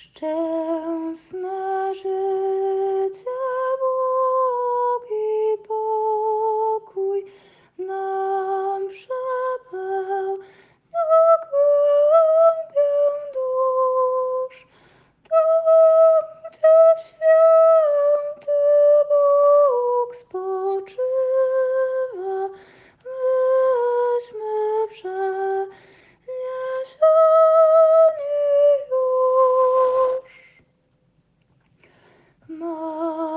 Szczerze Ma.